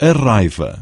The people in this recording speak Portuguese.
a raiva.